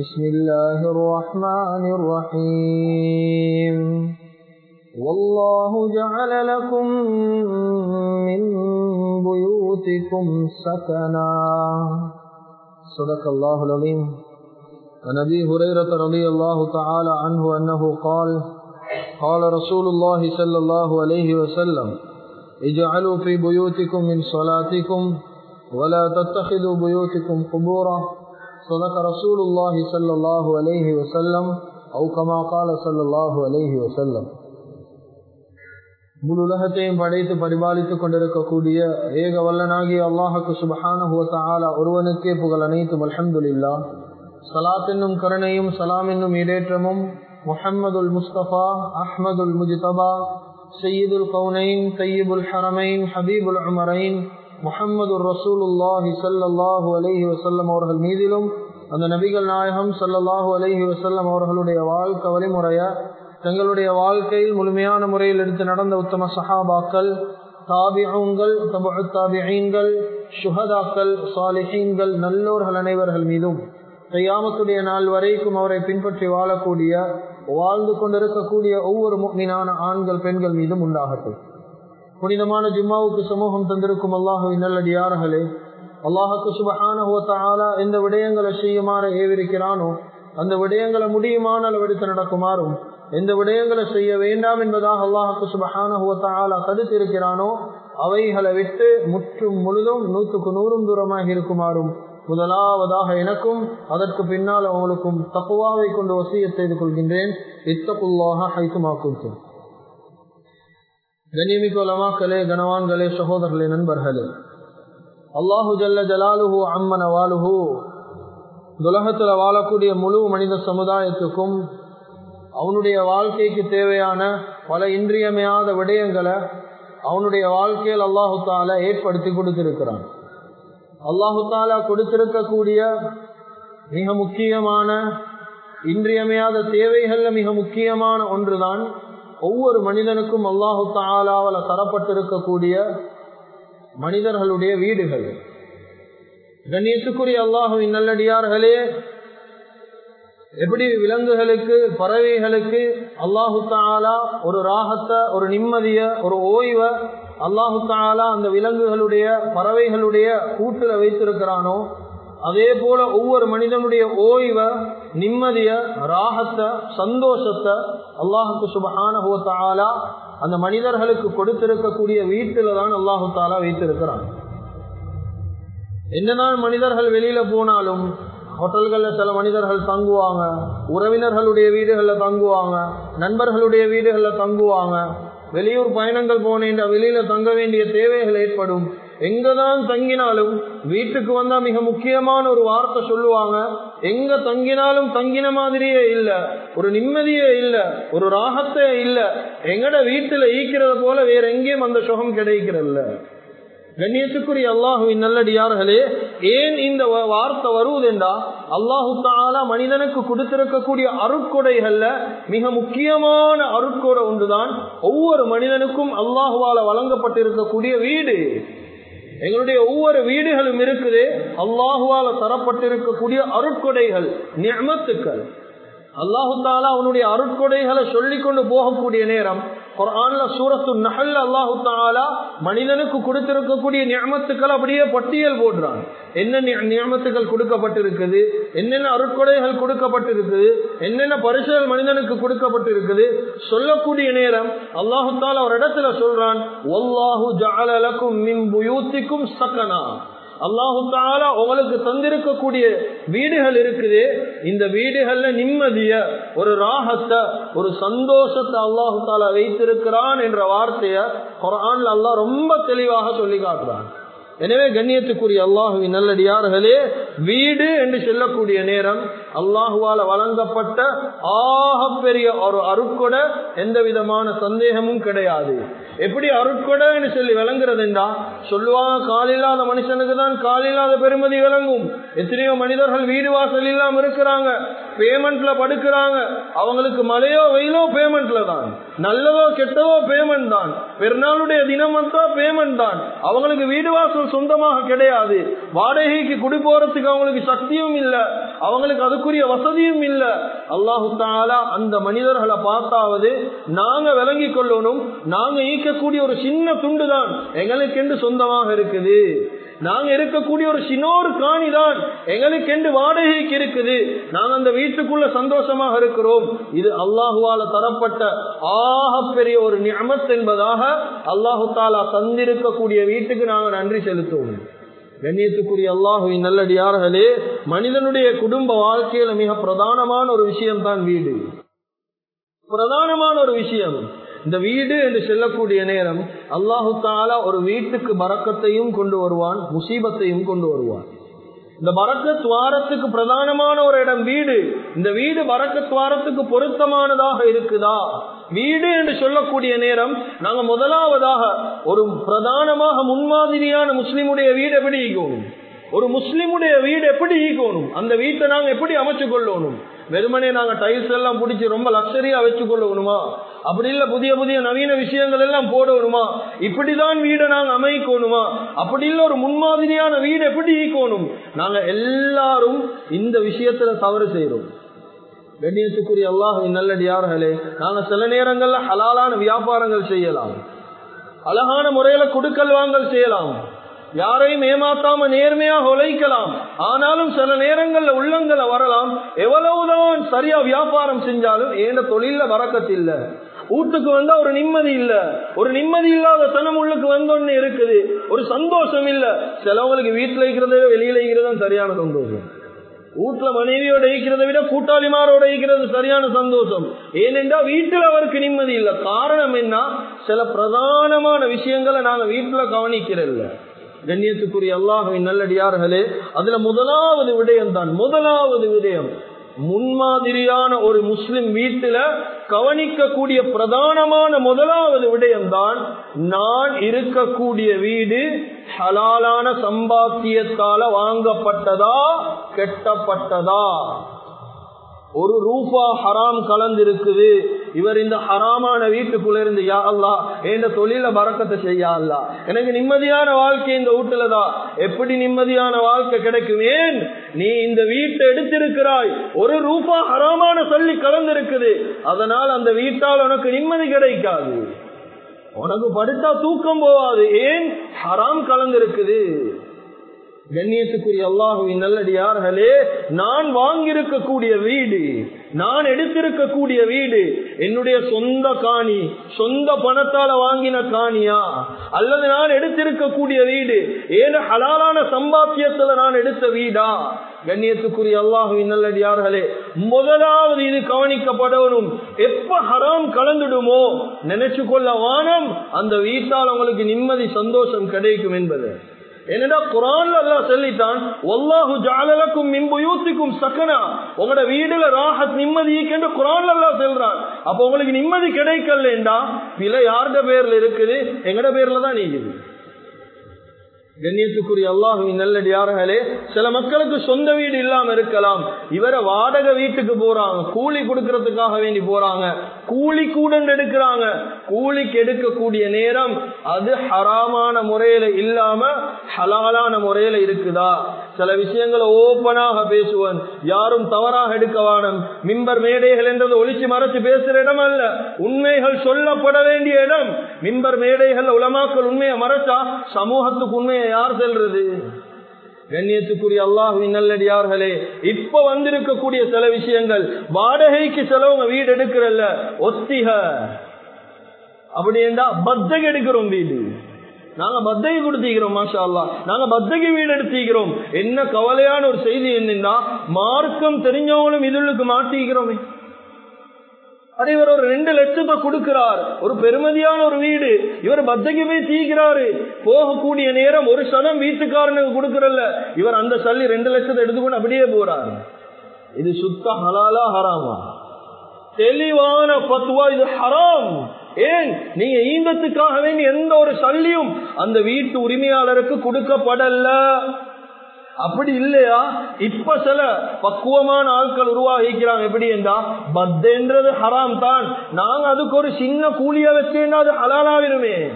بسم الله الرحمن الرحيم. والله جعل لكم من بيوتكم سكنا. صدق الله العظيم. عن أبي هريرة رضي الله تعالى عنه أنه قال قال رسول الله صلى الله عليه وسلم اجعلوا في بيوتكم من صلاتكم ولا تتخذوا بيوتكم قبورا. صدق رسول الله صلى الله عليه وسلم أو كما قال صلى الله عليه وسلم முழு உலகத்தையும் படைத்து பரிபாலித்துக் கொண்டிருக்கக்கூடிய ஏக வல்லனாகிய அல்லாஹுக்கு சுபஹானுவத்தாலா ஒருவனுக்கே புகழ் அனைத்தும் அலமதுல்லா சலாத் என்னும் கருணையும் சலாம் என்னும் இடேற்றமும் முஹம்மதுல் முஸ்தபா அஹ்மதுல் முஜிதபா சையீதுல் கவுனைன் தையீபுல் ஹரமைன் ஹபீபுல் உமரைன் முகமது ரசூலுல்லாஹி சல்லாஹூ அலஹி வசல்லம் அவர்கள் மீதிலும் அந்த நபிகள் நாயகம் சல்லாஹூ அலஹி வசல்லம் அவர்களுடைய வாழ்க்கை வழிமுறைய தங்களுடைய வாழ்க்கையில் முழுமையான முறையில் எடுத்து நடந்த உத்தம சஹாபாக்கள் தாபியங்கள் தாபியங்கள் சுஹதாக்கள் சாலிஹீன்கள் நல்லோர்கள் அனைவர்கள் மீதும் கையாமத்துடைய நாள் வரைக்கும் அவரை பின்பற்றி வாழக்கூடிய வாழ்ந்து கொண்டிருக்கக்கூடிய ஒவ்வொரு மீனான ஆண்கள் பெண்கள் மீதும் உண்டாகட்டும். புனிதமான ஜும்மாவுக்கு சமூகம் தந்திருக்கும் அல்லாஹுவின் நல்லடியார்களே அல்லாஹுக்கு சுபஹான எந்த விடயங்களை செய்யுமாறு ஏவிருக்கிறானோ அந்த விடயங்களை முடியுமான அளவெடுத்து நடக்குமாறும் எந்த விடயங்களை செய்ய வேண்டாம் என்பதாக அல்லாஹுக்கு சுபஹான தடுத்து இருக்கிறானோ அவைகளை விட்டு முற்றும் முழுதும் நூற்றுக்கு நூறும் தூரமாக இருக்குமாறும் முதலாவதாக எனக்கும் அதற்கு பின்னால் அவங்களுக்கும் தப்புவாவை கொண்டு வசிய செய்து கொள்கின்றேன். இத்தப்புல்லாக ஹைத்துமாக்கும் கண்ணியமிக்க உலமாக்களே கனவான்களே சகோதரர்களே நண்பர்களே. அல்லாஹு ஜல்ல ஜலாலுஹு அம்மன வாலுஹு. உலகத்தில் வாழக்கூடிய முழு மனித சமுதாயத்துக்கும் அவனுடைய வாழ்க்கைக்கு தேவையான பல இன்றியமையாத விடயங்களை அவனுடைய வாழ்க்கையில் அல்லாஹு தாலா ஏற்படுத்தி கொடுத்திருக்கிறான். அல்லாஹு தாலா கொடுத்திருக்கக்கூடிய மிக முக்கியமான இன்றியமையாத தேவைகள்ல மிக முக்கியமான ஒன்றுதான் ஒவ்வொரு மனிதனுக்கும் அல்லாஹு தாலாவில் தரப்பட்டிருக்கக்கூடிய மனிதர்களுடைய வீடுகள். கண்ணியத்துக்குரிய அல்லாஹுவின் நல்லடியார்களே எப்படி விலங்குகளுக்கு பறவைகளுக்கு அல்லாஹு தாலா ஒரு ராகத்தை ஒரு நிம்மதிய ஒரு ஓய்வை அல்லாஹு தாலா அந்த விலங்குகளுடைய பறவைகளுடைய கூட்டுல வைத்திருக்கிறானோ அதே போல ஒவ்வொரு மனிதனுடைய ஓய்வை நிம்மதிய ராகத்தை சந்தோஷத்தை அல்லாஹுக்கு சுபஹான தாலா அந்த மனிதர்களுக்கு கொடுத்திருக்கக்கூடிய வீட்டில தான் அல்லாஹு தாலா வைத்திருக்கிறான். என்னதான் மனிதர்கள் வெளியில போனாலும் ஹோட்டல்களில் சில மனிதர்கள் தங்குவாங்க உறவினர்களுடைய வீடுகளில் தங்குவாங்க நண்பர்களுடைய வீடுகளில் தங்குவாங்க வெளியூர் பயணங்கள் போனேன் வெளியில தங்க வேண்டிய தேவைகள் ஏற்படும் எங்கதான் தங்கினாலும் வீட்டுக்கு வந்தா மிக முக்கியமான ஒரு வார்த்தை சொல்லுவாங்க. எங்க தங்கினாலும் தங்கின மாதிரியே இல்ல. ஒரு நிம்மதியே இல்ல. ஒரு ராகத்தே இல்ல. எங்கட வீட்டுல ஈக்கிறது போல வேற எங்கேயும் அந்த சுகம் கிடைக்கிறல்ல கண்ணியத்துக்குரிய அல்லாஹுவின் நல்லடியார்களே ஏன் இந்த வார்த்தை வருவதென்றா அல்லாஹு தாலா மனிதனுக்கு கொடுத்திருக்கக்கூடிய அருட்கொடைகள்ல மிக முக்கியமான அருட்கொடை ஒன்றுதான் ஒவ்வொரு மனிதனுக்கும் அல்லாஹுவால வழங்கப்பட்டிருக்கக்கூடிய வீடு. எங்களுடைய ஒவ்வொரு வீடுகளும் இருக்குது. அல்லாஹுவால தரப்பட்டிருக்கக்கூடிய அருட்கொடைகள் நியமத்துக்கள். அல்லாஹு தாலா அவனுடைய அருட்கொடைகளை சொல்லிக் கொண்டு போகக்கூடிய நேரம் குரான்ல சூரத்து நகல் அல்லாஹு தாலா மனிதனுக்கு கொடுத்திருக்கக்கூடிய நியமத்துக்கள் அப்படியே பட்டியல் போடுறான் என்னென்ன நியமத்துக்கள் கொடுக்கப்பட்டிருக்குது? என்னென்ன அருட்கொடைகள் கொடுக்கப்பட்டிருக்குது? என்னென்ன பரிசுகள் மனிதனுக்கு கொடுக்கப்பட்டிருக்குது? சொல்லக்கூடிய நேரம் அல்லாஹு தாலா ஒரு இடத்துல சொல்றான் ஒல்லாஹு ஜாலலக்கும் மின் புயூத்திக்கும் சக்கனா அல்லாஹு தாலா உங்களுக்கு தந்திருக்கக்கூடிய வீடுகள் இருக்குது. இந்த வீடுகள்ல நிம்மதிய ஒரு ராகத்தை ஒரு சந்தோஷத்தை அல்லாஹு தாலா வைத்திருக்கிறான் என்ற வார்த்தைய குரான்ல அல்லாஹ் ரொம்ப தெளிவாக சொல்லி காட்டுறான் எனவே கண்ணியத்துக்குரிய அல்லாஹுவின் நல்லடியார்களே வீடு என்று சொல்லக்கூடிய நேரம் அல்லாஹுவால வழங்கப்பட்ட ஆக பெரிய ஒரு அருட்கொட எந்த விதமான சந்தேகமும் கிடையாது. எப்படி அருட்கொடைன்னு சொல்லி விளங்குறதுண்டா சொல்லுவாங்க காலில்லாத மனுஷனுக்கு தான் காலில்லாத பெருமதி விளங்கும். எத்தனையோ மனிதர்கள் வீடு வாசல் இல்லாம இருக்கிறாங்க பேமெண்ட்ல படுக்கிறாங்க. அவங்களுக்கு மழையோ வெயிலோ பேமெண்ட்ல தான். நல்லதோ கெட்டதோ பேமெண்ட் தான். பெருநாளுடைய தினம் வந்தா பேமெண்ட் தான். அவங்களுக்கு வீடு வாசல் சொந்தமாக கிடையாது. வாடகைக்கு குடி போறதுக்கு அவங்களுக்கு சக்தியும் இல்ல. அவங்களுக்கு அதுக்குரிய வசதியும் இல்ல. அல்லாஹு தாலா அந்த மனிதர்களை பார்த்தாவது நாங்க விளங்கி கொள்ளணும். நாங்க ஈக்கக்கூடிய ஒரு சின்ன துண்டு தான் எங்களுக்கென்று சொந்தமாக இருக்குது. நாங்க இருக்கக்கூடிய ஒரு சின்னோரு காணிதான் எங்களுக்கு என்று வாடகைக்கு இருக்குது. நாங்க அந்த வீட்டுக்குள்ள சந்தோஷமாக இருக்கிறோம். இது அல்லாஹுவால தரப்பட்ட ஆக பெரிய ஒரு நியமத் என்பதாக அல்லாஹு தாலா தந்திருக்கக்கூடிய வீட்டுக்கு நாங்க நன்றி செலுத்துவோம். கண்ணியத்துக்குரிய அல்லாஹுவின் நல்லடியார்களே மனிதனுடைய குடும்ப வாழ்க்கையில மிக பிரதானமான ஒரு விஷயம் தான் வீடு. பிரதானமான ஒரு விஷயம். இந்த வீடு என்று சொல்லக்கூடிய நேரம் அல்லாஹு தாலா ஒரு வீட்டுக்கு பறக்கத்தையும் கொண்டு வருவான் முசீபத்தையும் கொண்டு வருவான். இந்த பறக்க துவாரத்துக்கு பிரதானமான ஒரு இடம் வீடு. இந்த வீடு பறக்க துவாரத்துக்கு பொருத்தமானதாக இருக்குதா? வீடு என்று சொல்லக்கூடிய நேரம் நாங்க முதலாவதாக ஒரு பிரதானமாக முன்மாதிரியான முஸ்லிமுடைய வீடு எப்படி ஈக்கணும் ஒரு முஸ்லிமுடைய வீடு எப்படி ஈக்கணும் அந்த வீட்டை நாங்க எப்படி அமைச்சு கொள்ளணும்? வெறுமனே நாங்க டைல்ஸ் எல்லாம் பிடிச்சி ரொம்ப லக்ஸரியா வச்சு கொள்ளணுமா? அப்படி இல்ல புதிய புதிய நவீன விஷயங்கள் எல்லாம் போடணுமா? இப்படிதான் வீடை நாங்க அமைக்கணுமா? அப்படி இல்ல ஒரு முன்மாதிரியான வீடு எப்படி ஈக்கணும்? நாங்க எல்லாரும் இந்த விஷயத்துல தவறு செய்யறோம் கண்ணியத்துக்குரிய அல்லாஹின் நல்லடியார்களே நாங்க சில நேரங்கள்ல ஹலாலான வியாபாரங்கள் செய்யலாம். அழகான முறையில குடுக்கல் வாங்கல் செய்யலாம். யாரையும் ஏமாத்தாம நேர்மையாக உழைக்கலாம். ஆனாலும் சில நேரங்கள்ல உள்ளங்களை வரலாம். எவ்வளவுதான் சரியா வியாபாரம் செஞ்சாலும் ஏன தொழில வரக்கத்தில்லை. வீட்டுக்கு வந்தா ஒரு நிம்மதி இல்ல. ஒரு நிம்மதி இல்லாத தனம் உள்ளுக்கு வந்தோன்னு இருக்குது. ஒரு சந்தோஷம் இல்ல. சிலவங்களுக்கு வீட்டுல இருக்கிறத வெளியில இருக்கிறது சரியான சந்தோஷம். வீட்டுல மனைவியோட இருக்கிறத விட கூட்டாளிமாரோட இருக்கிறது சரியான சந்தோஷம். ஏனென்றா வீட்டுல அவருக்கு நிம்மதி இல்ல. காரணம் என்ன? சில பிரதானமான விஷயங்களை நாங்க வீட்டுல கவனிக்கிறதில்ல. கண்ணியத்துக்குரிய அல்லாஹின் நல்லடியார்களே அதுல முதலாவது விடயம் தான் முதலாவது விடயம் முன்மாதிரியான ஒரு முஸ்லிம் வீட்டுல கவனிக்கக்கூடிய பிரதானமான முதலாவது விடயம்தான் நான் இருக்கக்கூடிய வீடு ஹலாலான சம்பாத்தியத்தால வாங்கப்பட்டதா கெட்டப்பட்டதா? ஒரு ரூபா ஹராம் கலந்திருக்குது. இவர் இந்த ஹராமான வீட்டுக்குள்ள இருந்து யா அல்லா எந்த தொழில பறக்கத்தை செய்யா அல்லா எனக்கு நிம்மதியான வாழ்க்கை இந்த வீட்டுலதான் எப்படி நிம்மதியான வாழ்க்கை கிடைக்கும்? ஏன்? நீ இந்த வீட்டை எடுத்திருக்கிறாய். ஒரு ரூபா ஹராமான சொல்லி கலந்து இருக்குது அதனால் அந்த வீட்டால் உனக்கு நிம்மதி கிடைக்காது. உனக்கு படுத்தா தூக்கம் போவாது ஏன்? ஹராம் கலந்து இருக்குது கண்ணியத்துக்குரிய அல்லாஹுவின் நல்லடியார்களே நான் வாங்கியிருக்கக்கூடிய வீடு நான் எடுத்திருக்கக்கூடிய வீடு என்னுடைய சொந்த காணி சொந்த பணத்தால வாங்கின காணியா? அல்லது நான் எடுத்திருக்கக்கூடிய வீடு ஏன ஹலாலான சம்பாத்தியத்துல நான் எடுத்த வீடா? கண்ணியத்துக்குரிய அல்லாஹுவின் நல்லடியார்களே முதலாவது இது கவனிக்கப்படணும். எப்ப ஹராம் கலந்துடுமோ? நினைச்சு கொள்ள வானம் அந்த வீட்டால் உங்களுக்கு நிம்மதி சந்தோஷம் கிடைக்கும் என்பது. என்னடா குரான்ல அல்லாஹ் சொல்லிட்டான் ஒல்லாஹு ஜஅலலக்கும் மின் புயூத்திக்கும் சக்கனா உங்களோட வீடுல ராஹத் நிம்மதி என்று குரான்ல அல்லாஹ் சொல்றான். அப்ப உங்களுக்கு நிம்மதி கிடைக்கலண்டா? பிழை யார்ட பேர்ல இருக்குது? எங்கட பேர்ல தான் நீக்குது கண்ணியத்துக்குரிய அல்லாஹுவின் நல்லடியார்களே சில மக்களுக்கு சொந்த வீடு இல்லாம இருக்கலாம். இவரை வாடகை வீட்டுக்கு போறாங்க கூலி கொடுக்கறதுக்காக வேண்டி போறாங்க. கூலி கூட எடுக்கிறாங்க. கூலிக்கு எடுக்கக்கூடிய நேரம் அது ஹராமான முறையில இல்லாம ஹலாலான முறையில இருக்குதா? சில விஷயங்களை ஓப்பனாக பேசுவன். யாரும் தவறாக எடுக்க வானம். மிம்பர் மேடைகள் என்றது ஒளிச்சு மறைச்சு பேசுற இடம் அல்ல. உண்மைகள் சொல்லப்பட வேண்டிய இடம். மிம்பர் மேடைகள் உலமாக்கள் உண்மையை மறைச்சா சமூகத்துக்கு உண்மையை யார் செல்றது? கண்ணியத்துக்குரிய அல்லாஹுவின் நல்லடியார்களே இப்ப வந்திருக்கக்கூடிய சில விஷயங்கள் வாடகைக்கு செலவுங்க வீடு எடுக்கிறல்ல ஒத்திக. அப்படி என்றா எடுக்கிறோம் வீடு. நாங்க பத்தகை கொடுத்திருக்கிறோம் மாஷா அல்லா நாங்க பத்தகை வீடு எடுத்திருக்கிறோம். என்ன கவலையான ஒரு செய்தி என்னன்னா மார்க்கம் தெரிஞ்சவங்களும் இதுளுக்கு மாட்டிக்கிறோமே. அதே இவர் ஒரு ரெண்டு லட்சத்தை கொடுக்கிறார். ஒரு பெருமதியான ஒரு வீடு. இவர் பத்தகை போய் தீக்கிறாரு. போகக்கூடிய நேரம் ஒரு சதம் வீட்டுக்காரனுக்கு கொடுக்கறல்ல. இவர் அந்த சல்லி ரெண்டு லட்சத்தை எடுத்துக்கொண்டு அப்படியே போறாரு. இது சுத்த ஹலாலா ஹராமா? தெளிவான பத்துவா இது ஹராம். ஏன்? நீங்க ஈந்தத்துக்காக வேண்டி எந்த ஒரு சல்லியும் அந்த வீட்டு உரிமையாளருக்கு கொடுக்கப்படல. அப்படி இல்லையா? இப்ப சில பக்குவமான ஆட்கள் உருவாகிக்கிறாங்க. எப்படி என்றா? பத்தேன்றது ஹராம் தான். நாங்க அதுக்கு ஒரு சின்ன கூலியா வச்சேன்னா அது ஹலாலாவிருமே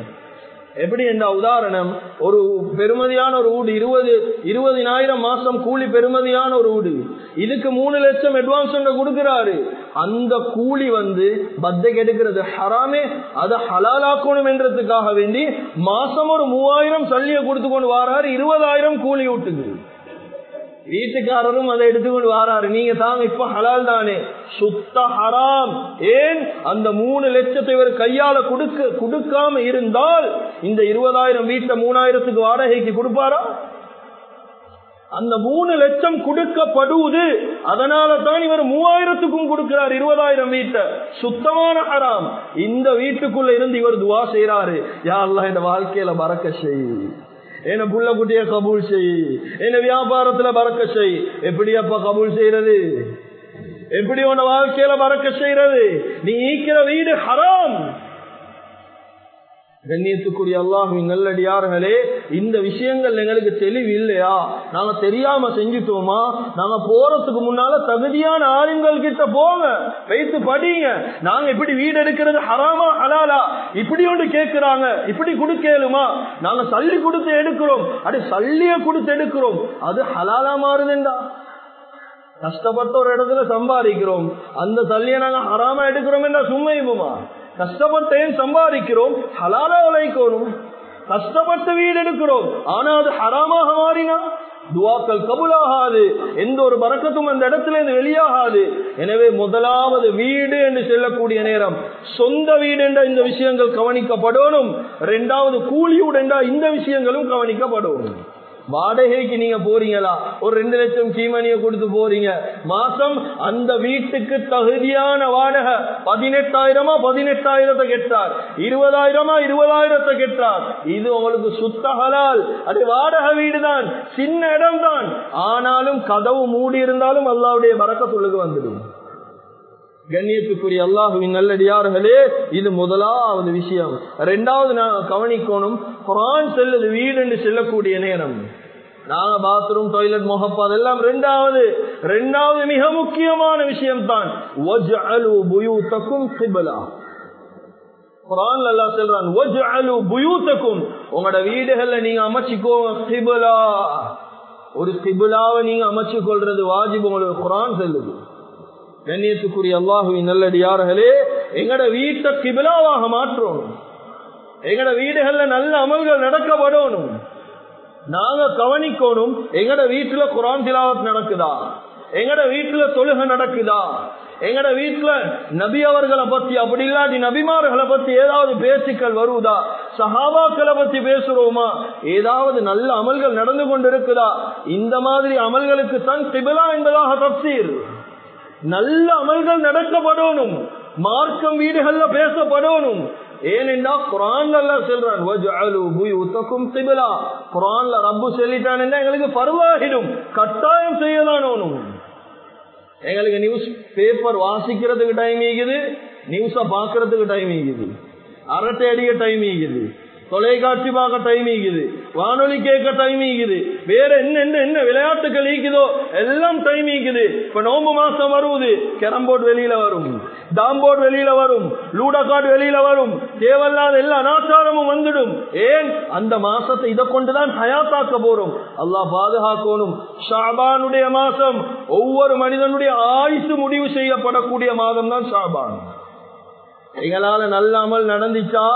எப்படி என்ற உதாரணம் ஒரு பெருமதியான ஒரு வீடு இருபது இருபதினாயிரம் மாசம் கூலி பெருமதியான ஒரு வீடு இதுக்கு மூணு லட்சம் அட்வான்ஸ் கொடுக்கிறாரு. அந்த கூலி வந்து பத்தை கெடுக்கிறது ஹராமே அதை ஹலாலாக்கணும் என்றதுக்காக வேண்டி மாசம் ஒரு மூவாயிரம் சல்லிய கொடுத்து கொண்டு வாராரு இருபதாயிரம் கூலி விட்டுது வீட்டுக்காரரும் அதை எடுத்துக்கொண்டு வாராரு. நீங்க தாங்க இப்ப ஹலால் தானே? சுத்த ஹராம். ஏன்? அந்த மூணு லட்சத்தை இவர் கையால கொடுக்க கொடுக்காம இருந்தால் இந்த இருபதாயிரம் வீட்டை மூணாயிரத்துக்கு வாடகைக்கு கொடுப்பாரா? அந்த மூணு லட்சம் கொடுக்கப்படுவது அதனால தான் இவர் மூவாயிரத்துக்கும் கொடுக்கிறார் இருபதாயிரம் வீட்டை. சுத்தமான ஹராம். இந்த வீட்டுக்குள்ள இருந்து இவர் துவா செய்யறாரு யாரெல்லாம் இந்த வாழ்க்கையில மறக்க செய். என்ன புள்ள குட்டிய கபூல் செய். என்ன வியாபாரத்துல பறக்க செய். எப்படி கபூல் செய்யறது எப்படி உன வாழ்க்கையில பறக்க செய்யறது நீ ஈக்கிற வீடு ஹராம். கண்ணியத்துக்குரிய அல்லாஹுவின் நல்லடியார்களே இந்த விஷயங்கள் எங்களுக்கு தெளிவு இல்லையா நாங்க தெரியாம செஞ்சுட்டோமா? நாங்க போறதுக்கு முன்னால தகுதியான ஆளுங்கள் கிட்ட போங்க வைத்து படிங்க. நாங்க இப்படி வீடு எடுக்கிறது ஹராமா ஹலாலா? இப்படி ஒன்று கேட்கிறாங்க இப்படி கொடுக்கலுமா? நாங்க சல்லி கொடுத்து எடுக்கிறோம். அப்படி சல்லிய கொடுத்து எடுக்கிறோம். அது ஹலாலா மாறுதுண்டா? கஷ்டப்பட்ட ஒரு இடத்துல சம்பாதிக்கிறோம். அந்த சல்லியை நாங்க ஹராமா எடுக்கிறோம் என்றா சும்மா கஷ்டப்பட்டையும் கஷ்டப்பட்டேன் சம்பாதிக்கிறோம் ஹலாலா உழைக்கணும் கஷ்டப்பட்டு வீடு எடுக்கிறோம். ஆனா அது ஹராமாக மாறினா? துவாக்கள் கபுலாகாது. எந்த ஒரு பறக்கத்தும் அந்த இடத்துல இருந்து வெளியாகாது. எனவே முதலாவது வீடு என்று சொல்லக்கூடிய நேரம். சொந்த வீடு என்ற இந்த விஷயங்கள் கவனிக்கப்படணும். இரண்டாவது கூலியூடு என்ற இந்த விஷயங்களும் கவனிக்கப்படணும். வாடகைக்கு நீங்க போறீங்களா? ஒரு ரெண்டு லட்சம் சீமனிய கொடுத்து போறீங்க. மாசம் அந்த வீட்டுக்கு தகுதியான வாடகை பதினெட்டாயிரமா பதினெட்டாயிரத்தை கெட்டார். இருபதாயிரமா இருபதாயிரத்தை கெட்டார். இது உங்களுக்கு சுத்தகலால் அது வாடகை வீடு தான் சின்ன இடம் தான் ஆனாலும் கதவு மூடி இருந்தாலும் அல்லாவுடைய வரக்கத்துள்ளுக்கு வந்துடும். கண்ணியத்துக்குரிய அல்லாஹுவின் நல்லடியார்களே இது முதலாவது விஷயம். ரெண்டாவது நான் கவனிக்கணும் குரான் செல்லுது வீடு என்று செல்லக்கூடிய நேரம். நாங்க பாத்ரூம் டாய்லெட் முகப்பு அதெல்லாம் ரெண்டாவது. ரெண்டாவது மிக முக்கியமான விஷயம் தான் குரான் அல்லா சொல்றான் உங்களோட வீடுகள்ல நீங்க அமைச்சுக்கோங்க ஒரு சிபுலாவை நீங்க அமைச்சு கொள்றது வாஜிப் உங்களுக்கு குரான் செல்லுது. கண்ணியத்துக்குரிய அல்லாஹுவின் நல்லடியார்களே எங்கட வீட்டை கிபிலாவாக மாற்றணும். எங்கட வீடுகள்ல நல்ல அமல்கள் நடக்கப்படணும். நாங்க கவனிக்கணும் எங்கட வீட்டுல குரான் திலாவத் நடக்குதா? எங்கட வீட்டுல தொழுகை நடக்குதா? எங்கட வீட்டுல நபி அவர்களை பத்தி அப்படி இல்லாட்டி நபிமார்களை பத்தி ஏதாவது பேச்சுக்கள் வருவதா சஹாபாக்களை பத்தி பேசுறோமா? ஏதாவது நல்ல அமல்கள் நடந்து கொண்டிருக்குதா? இந்த மாதிரி அமல்களுக்கு தான் திபிலா என்பதாக தப்சீர். நல்ல அமல்கள் நடக்கப்படணும். மார்க்கம் வீடுகள்ல பேசப்படணும். ஏனென்றா குரான் சொல்றான் குரான்ல ரப்பு சொல்லிட்டான் எங்களுக்கு பருவாகிடும் கட்டாயம் செய்யதான் எங்களுக்கு நியூஸ் பேப்பர் வாசிக்கிறதுக்கு டைம் ஈகுது நியூஸ பாக்குறதுக்கு டைம் ஈகுது அரட்டை அடிக்க டைம் ஈகுது தொலைக்காட்சி பார்க்க டைம் ஈகுது வானொலி கேட்க டைம் ஈகுது வேற என்ன என்ன என்ன விளையாட்டுகள் ஈக்குதோ எல்லாம் டைம் ஈக்குது. இப்ப நோம்பு மாசம் வருவது கேரம் போர்டு வெளியில வரும். டாம் போர்டு வெளியில வரும். லூடா கார்டு வெளியில வரும். தேவையில்லாத எல்லா அனாச்சாரமும் வந்துடும். ஏன்? அந்த மாசத்தை இதை கொண்டுதான் ஹயாத்தாக்க போறோம். அல்லாஹ் பாதுகாக்கணும். ஷாபானுடைய மாசம். ஒவ்வொரு மனிதனுடைய ஆயுசு முடிவு செய்யப்படக்கூடிய மாதம் தான் ஷாபான். எங்களால நல்லாமல் நடந்துச்சா?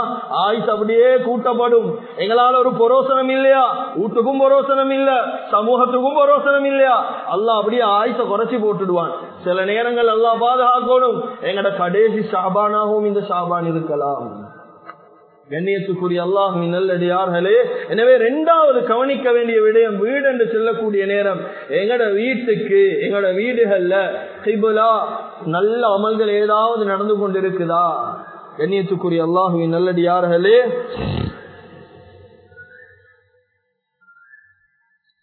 ஆயுஸ் அப்படியே கூட்டப்படும். எங்களால ஒரு பொரோசனம் இல்லையா? வீட்டுக்கும் பொரோசனம் இல்ல சமூகத்துக்கும் பொரோசனம் இல்லையா? அல்லா அப்படியே ஆயுச குறைச்சி போட்டுடுவான். சில நேரங்கள் எல்லாம் பாதுகாக்கணும். எங்கட கடைசி ஷாபானாகவும் இந்த ஷாபான் இருக்கலாம். கண்ணியத்துக்குரிய அல்லாஹுவின் நல்லடியார்களே. எனவே ரெண்டாவது கவனிக்க வேண்டிய விடயம் வீடு என்று செல்லக்கூடிய நேரம். எங்கட வீட்டுக்கு எங்கட வீடுகள்ல கிபுலா நல்ல அமல்கள் ஏதாவது நடந்து கொண்டிருக்குதா? கண்ணியத்துக்குரிய அல்லாஹுவின் நல்லடியார்களே.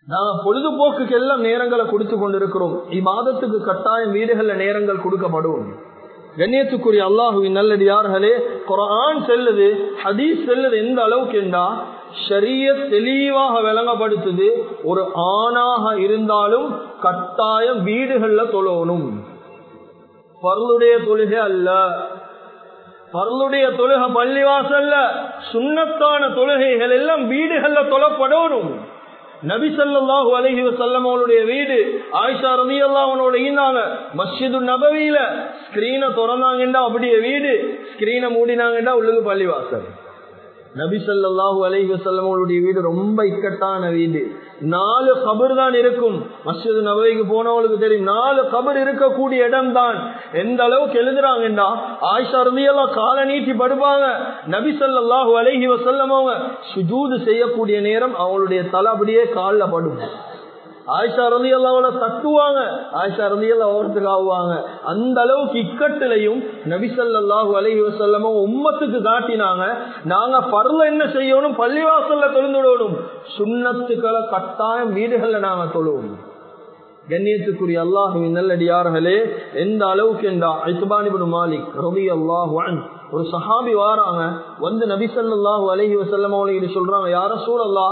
நாங்க பொழுதுபோக்குக்கு எல்லாம் நேரங்களை கொடுத்து கொண்டிருக்கிறோம். இம்மாதத்துக்கு கட்டாயம் வீடுகள்ல நேரங்கள் கொடுக்கப்படும். கண்ணியத்துக்குரிய அல்லாஹுவின் நல்லடியார்களே குரான் செல்லுது ஹதீஸ் செல்லுது எந்த அளவுக்கு என்றா ஷரிய தெளிவாக விளங்கப்படுத்துது ஒரு ஆணாக இருந்தாலும் கட்டாயம் வீடுகள்ல தொழணும் பருளுடைய தொழுகை அல்ல. பருளுடைய தொழுகை பள்ளிவாசல்ல சுண்ணத்தான தொழுகைகள் எல்லாம் வீடுகள்ல தொழப்படணும். நபி சல்லாஹு அலஹி வசல்லம் அவனுடைய வீடு ஆயிஷா ரவி எல்லாம் அவனோட இருந்தாங்க மஸ்ஜிது நபவியில ஸ்கிரீனை திறந்தாங்கண்டா அப்படியே வீடு ஸ்கிரீனை மூடினாங்கண்டா உள்ளுக்கு பள்ளிவாசல். நபி சல்லாஹூ அலஹி அவளுடைய வீடு ரொம்ப இக்கட்டான வீடு. நாலு கபர் தான் இருக்கும். மஸ்ஜிது நபைக்கு போனவங்களுக்கு தெரியும். நாலு கபர் இருக்கக்கூடிய இடம் தான் எந்த அளவுக்கு எழுதுறாங்கடா ஆயிஷா ரதியெல்லாம் காலை நீட்டி படுப்பாங்க. நபி அலைஹி வசல்லம் அவங்க சுஜூது செய்யக்கூடிய நேரம் அவங்களுடைய தலை அப்படியே காலில் படும். ஆயிஷா ரதி அல்லாவோட தத்துவாங்க ஆயிஷா ரதி அல்லா ஓரத்துக்கு ஆகுவாங்க. அந்த அளவுக்கு இக்கட்டிலையும் நபிசல்லாஹு அலஹி வசல்லமும் உம்மத்துக்கு காட்டினாங்க. நாங்க பருள என்ன செய்யணும்? பள்ளிவாசல்ல தொழுந்துடணும் சுண்ணத்துக்களை கட்டாயம் வீடுகள்ல நாங்க தொழுவோம். கண்ணியத்துக்குரிய அல்லாஹுவின் நல்லடியார்களே எந்த அளவுக்கு என்றா ஐசுபானிபுடு மாலிக் ரவி அல்லாஹுவன் ஒரு சஹாபி வாராங்க வந்து நபிசல்லாஹு அலஹி வசல்லம் அவங்களுக்கு சொல்றாங்க யார சூழல்லா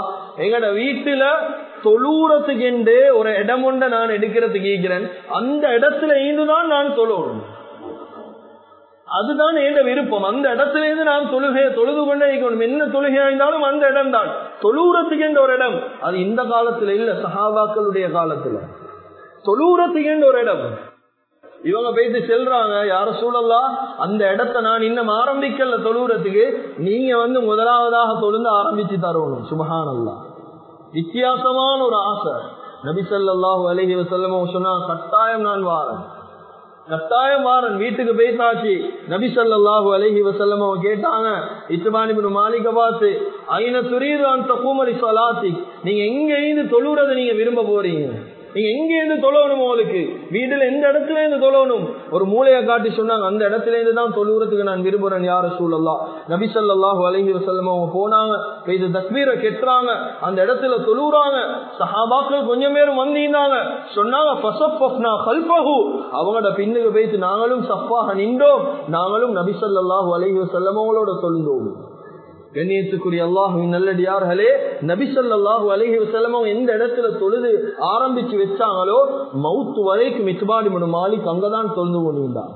எங்கட வீட்டுல தொழுறதுக்கு என்று ஒரு இடம் ஒன்றை நான் எடுக்கிறதுக்கு கேட்கிறேன் அந்த இடத்துல இருந்துதான் நான் தொழணும் அதுதான் எந்த விருப்பம். அந்த இடத்துல இருந்து நான் தொழுகையை தொழுது கொண்டே இருக்கணும். என்ன தொழுகையா இருந்தாலும் அந்த இடம் தான் தொழுறதுக்கு என்ற ஒரு இடம். அது இந்த காலத்துல இல்ல சஹாபாக்களுடைய காலத்துல. தொழுறதுக்கு என்ற ஒரு இடம். இவங்க போயிட்டு செல்றாங்க யார சூழலாம் அந்த இடத்த நான் இன்னும் ஆரம்பிக்கல தொழுறதுக்கு நீங்க வந்து முதலாவதாக தொழுந்து ஆரம்பிச்சு தரணும். சுபஹானல்லா வித்தியாசமான ஒரு ஆசை. நபிசல்லாஹு அலஹி வசல்லமோ சொன்னா கட்டாயம் நான் வாரன். கட்டாயம் வாரன். வீட்டுக்கு பேசாச்சு. நபி சல்லாஹு அலஹி வசல்லம் அவங்க கேட்டாங்க இத்துமானிபின் மாலிக பார்த்து ஐன துரீது அந்த கூமரி சொலாத்தி நீங்க எங்க இருந்து தொழுறதை நீங்க விரும்ப போறீங்க? நீங்க எங்க இருந்து தொழணும் உங்களுக்கு வீட்டுல எந்த இடத்துல இருந்து தொழணும் ஒரு மூளையை காட்டி சொன்னாங்க அந்த இடத்துல இருந்து தான் தொழுகிறதுக்கு நான் விரும்புறேன் யார சூழல்லா நபி சொல்லாஹு அலஹி வசல்லம் அவங்க போனாங்க இது தக்வீரை கெட்டுறாங்க அந்த இடத்துல தொழுறாங்க சஹாபாக்கள் கொஞ்சம் பேரும் வந்திருந்தாங்க சொன்னாங்க அவங்களோட பின்னுக்கு போயிட்டு நாங்களும் சப்பாக நின்றோம். நாங்களும் நபி சொல்லாஹு அலஹி வசல்லம் அவங்களோட தொழுந்தோம் கண்ணியத்துக்குரிய அல்லாஹுவின் நல்லடியார்களே நபிசல்லாஹு அலஹி வசலமும் எந்த இடத்துல தொழுது ஆரம்பிச்சு வச்சாங்களோ மவுத்து வரைக்கும் இத்துபாடி மனு மாலிக் அங்கதான் தொழுந்து கொண்டிருந்தான்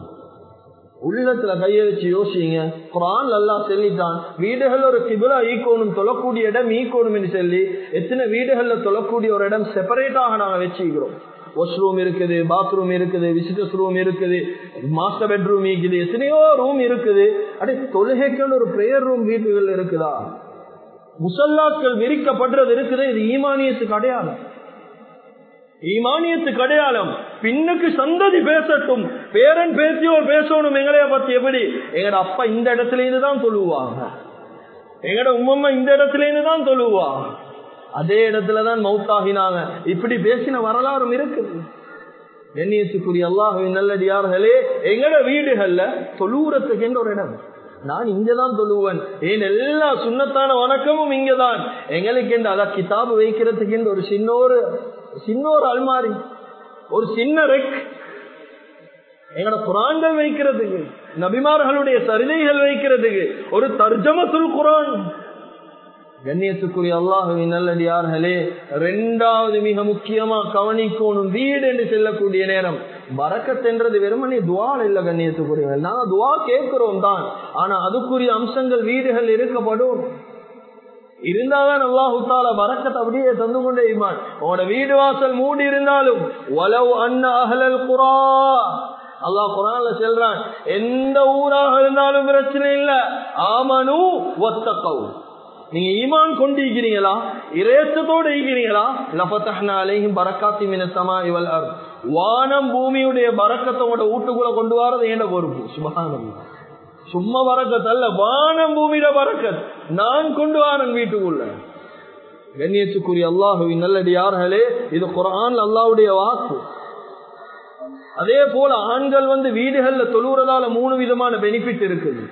உள்ளத்துல கைய வச்சு யோசிங்க. குரான் நல்லா சொல்லிட்டான். வீடுகள் ஒரு கிபிலா ஈக்கோனும் தொழக்கூடிய இடம் ஈக்கோனும் சொல்லி எத்தனை வீடுகள்ல தொழக்கூடிய ஒரு இடம் செப்பரேட்டாக நாங்க வச்சுக்கிறோம். வாஷ்ரூம் இருக்குது பாத்ரூம் இருக்குது விசிட்டர்ஸ் ரூம் இருக்குது மாஸ்டர் பெட்ரூம் இருக்குது எத்தனையோ ரூம் இருக்குது. அடே தொழுகைகள் ஒரு பிரேயர் ரூம் வீட்டுகள் இருக்குதா? முசல்லாக்கள் விரிக்கப்படுறது இருக்குது இது ஈமானியத்துக்கு அடையாளம். ஈமானியத்துக்கு அடையாளம். பின்னுக்கு சந்ததி பேசட்டும் பேரன் பேத்தியோர் பேசணும் எங்களைய பத்தி எப்படி? எங்கட அப்பா இந்த இடத்துல இருந்து தான் சொல்லுவாங்க எங்கட உம்மம்மா இந்த இடத்துல இருந்து தான் சொல்லுவாங்க அதே இடத்துலதான் மவுத்தாகினாங்க. இப்படி பேசின வரலாறும் இருக்குது எண்ணியத்துக்குரிய அல்லாஹுவின் நல்லடியார்களே எங்கட வீடுகள்ல தொழுவுறதுக்கு ஒரு இடம்? நான் இங்கதான் தொழுவேன். ஏன் எல்லா சுண்ணத்தான வணக்கமும் இங்கதான். எங்களுக்கு என்று அதான் கிதாபு வைக்கிறதுக்கு ஒரு சின்ன ஒரு சின்ன ஒரு அல்மாரி ஒரு சின்ன ரெக். எங்களோட குரான்கள் வைக்கிறதுக்கு நபிமார்களுடைய சரிதைகள் வைக்கிறதுக்கு ஒரு தர்ஜமத்துல் குரான். கண்ணியத்துக்குரிய அல்லாஹுவின் நல்லடியார்களே ரெண்டாவது மிக முக்கியமா கவனிக்கணும் வீடு என்று செல்லக்கூடிய நேரம். பறக்கத்தென்றது வெறுமனே துவால் இல்ல கண்ணியத்துக்குரியவர்கள். நாங்க துவா கேட்கிறோம் தான். ஆனா அதுக்குரிய அம்சங்கள் வீடுகள் இருக்கப்படும். இருந்தாதான் அல்லாஹுத்தால தால அப்படியே தந்து கொண்டே இமான் உங்களோட வீடு வாசல் மூடி இருந்தாலும் வலவு அண்ண அகலல் குரா அல்லாஹ் குரான்ல செல்றான் எந்த ஊராக இருந்தாலும் பிரச்சனை இல்ல. ஆமனு ஒத்தக்கவும் நீங்க ஈமான் கொண்டு இருக்கிறீங்களா இறைச்சத்தோடு இருக்கிறீங்களா? லபத்தஹ்னா அலைஹிம் பரக்காத்தி மின சமா இவல் அர் வானம் பூமியுடைய பறக்கத்தோட வீட்டுக்குள்ள கொண்டு வரது என்ன பொறுப்பு? சுபகானம் சும்மா பறக்கத்தல்ல வானம் பூமியில பறக்கத் நான் கொண்டு வரேன் வீட்டுக்குள்ள. கண்ணியத்துக்குரிய அல்லாஹுவின் நல்லடியார்களே இது குரான் அல்லாவுடைய வாக்கு. அதே போல ஆண்கள் வந்து வீடுகள்ல தொழுறதால மூணு விதமான பெனிஃபிட் இருக்குது.